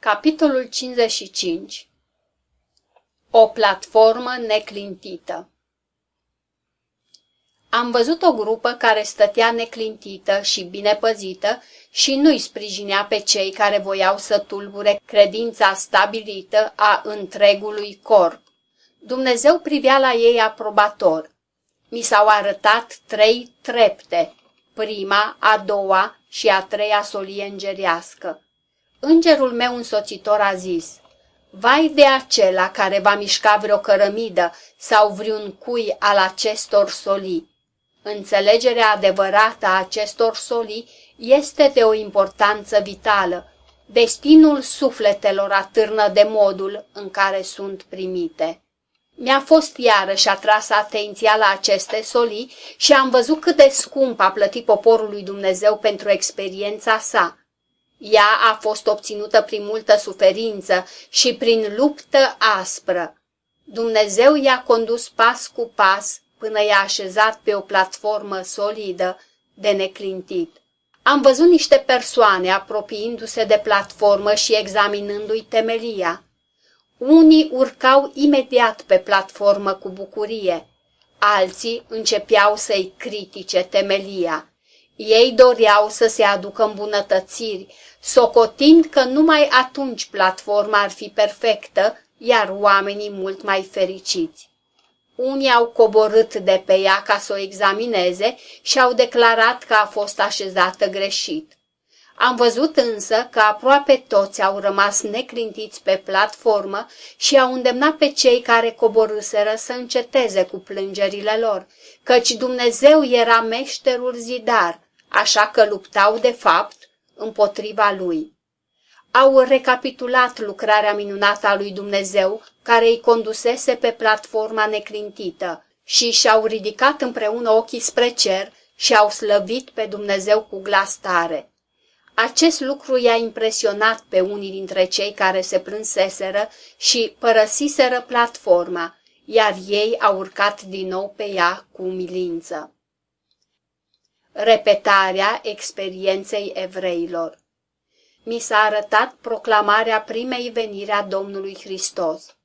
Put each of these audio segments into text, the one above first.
Capitolul 55 O platformă neclintită Am văzut o grupă care stătea neclintită și bine păzită și nu-i sprijinea pe cei care voiau să tulbure credința stabilită a întregului corp. Dumnezeu privea la ei aprobator. Mi s-au arătat trei trepte, prima, a doua și a treia solie îngerească. Îngerul meu însoțitor a zis, Vai de acela care va mișca vreo cărămidă sau vreun cui al acestor solii. Înțelegerea adevărată a acestor solii este de o importanță vitală. Destinul sufletelor atârnă de modul în care sunt primite. Mi-a fost iarăși atras atenția la aceste solii și am văzut cât de scump a plătit poporul lui Dumnezeu pentru experiența sa. Ea a fost obținută prin multă suferință și prin luptă aspră. Dumnezeu i-a condus pas cu pas până i-a așezat pe o platformă solidă de neclintit. Am văzut niște persoane apropiindu-se de platformă și examinându-i temelia. Unii urcau imediat pe platformă cu bucurie, alții începeau să-i critique temelia. Ei doreau să se aducă îmbunătățiri, socotind că numai atunci platforma ar fi perfectă, iar oamenii mult mai fericiți. Unii au coborât de pe ea ca să o examineze și au declarat că a fost așezată greșit. Am văzut însă că aproape toți au rămas neclintiți pe platformă și au îndemnat pe cei care coborâseră să înceteze cu plângerile lor, căci Dumnezeu era meșterul zidar, așa că luptau de fapt împotriva lui. Au recapitulat lucrarea minunată a lui Dumnezeu, care îi condusese pe platforma neclintită, și și-au ridicat împreună ochii spre cer și au slăvit pe Dumnezeu cu glas tare. Acest lucru i-a impresionat pe unii dintre cei care se plânseseră și părăsiseră platforma, iar ei au urcat din nou pe ea cu umilință. Repetarea experienței evreilor Mi s-a arătat proclamarea primei veniri a Domnului Hristos.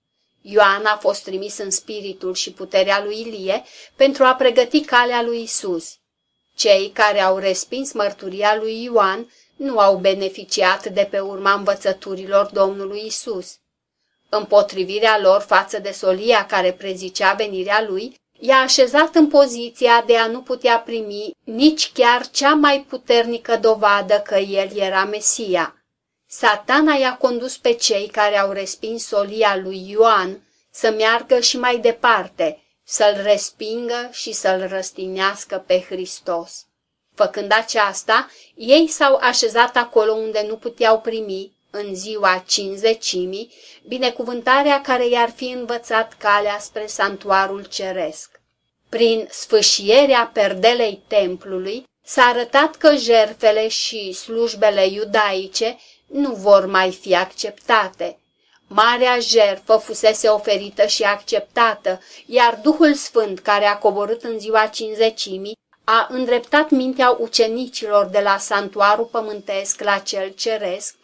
Ioan a fost trimis în spiritul și puterea lui Ilie pentru a pregăti calea lui Isus. Cei care au respins mărturia lui Ioan nu au beneficiat de pe urma învățăturilor Domnului Isus. Împotrivirea lor față de solia care prezicea venirea lui, i-a așezat în poziția de a nu putea primi nici chiar cea mai puternică dovadă că el era Mesia. Satana i-a condus pe cei care au respins solia lui Ioan să meargă și mai departe, să-l respingă și să-l răstinească pe Hristos. Făcând aceasta, ei s-au așezat acolo unde nu puteau primi, în ziua cinzecimii, binecuvântarea care i-ar fi învățat calea spre santuarul ceresc. Prin sfâșierea perdelei templului, s-a arătat că jerfele și slujbele iudaice nu vor mai fi acceptate. Marea jerfă fusese oferită și acceptată, iar Duhul Sfânt care a coborât în ziua cinzecimii a îndreptat mintea ucenicilor de la santuarul pământesc la cel ceresc,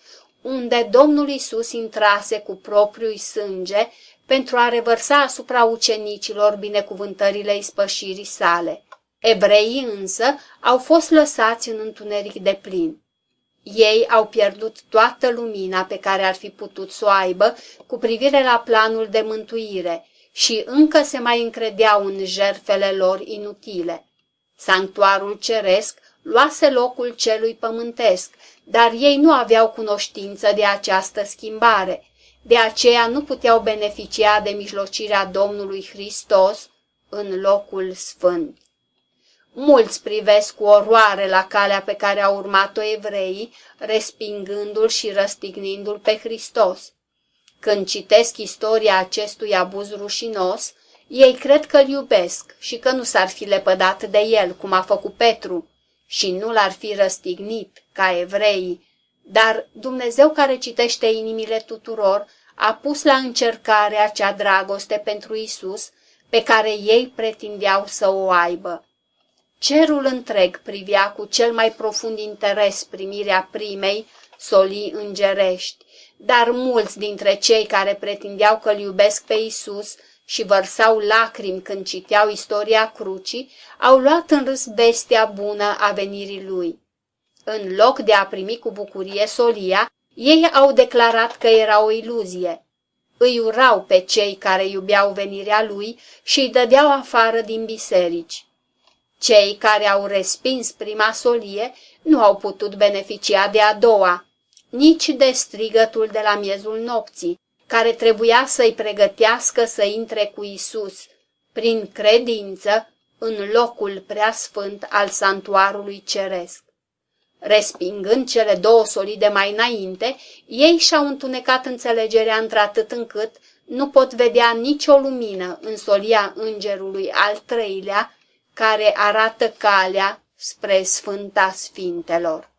unde Domnul Isus intrase cu propriul sânge pentru a revărsa asupra ucenicilor binecuvântările ispășirii sale. Evreii însă au fost lăsați în întuneric de plin. Ei au pierdut toată lumina pe care ar fi putut să o aibă cu privire la planul de mântuire și încă se mai încredeau în jerfele lor inutile. Sanctuarul ceresc luase locul celui pământesc, dar ei nu aveau cunoștință de această schimbare. De aceea nu puteau beneficia de mijlocirea Domnului Hristos în locul sfânt. Mulți privesc cu oroare la calea pe care au urmat-o evreii, respingându-l și răstignindu-l pe Hristos. Când citesc istoria acestui abuz rușinos, ei cred că îl iubesc și că nu s-ar fi lepădat de el, cum a făcut Petru, și nu l-ar fi răstignit, ca evreii, dar Dumnezeu care citește inimile tuturor a pus la încercare acea dragoste pentru Isus pe care ei pretindeau să o aibă. Cerul întreg privea cu cel mai profund interes primirea primei solii îngerești, dar mulți dintre cei care pretindeau că îl iubesc pe Isus și vărsau lacrimi când citeau istoria crucii, au luat în râs bestia bună a venirii lui. În loc de a primi cu bucurie solia, ei au declarat că era o iluzie. Îi urau pe cei care iubeau venirea lui și îi dădeau afară din biserici. Cei care au respins prima solie nu au putut beneficia de a doua, nici de strigătul de la miezul nopții, care trebuia să-i pregătească să intre cu Isus, prin credință, în locul preasfânt al santuarului ceresc. Respingând cele două solide mai înainte, ei și-au întunecat înțelegerea într-atât încât nu pot vedea nicio lumină în solia îngerului al treilea, care arată calea spre Sfânta Sfintelor.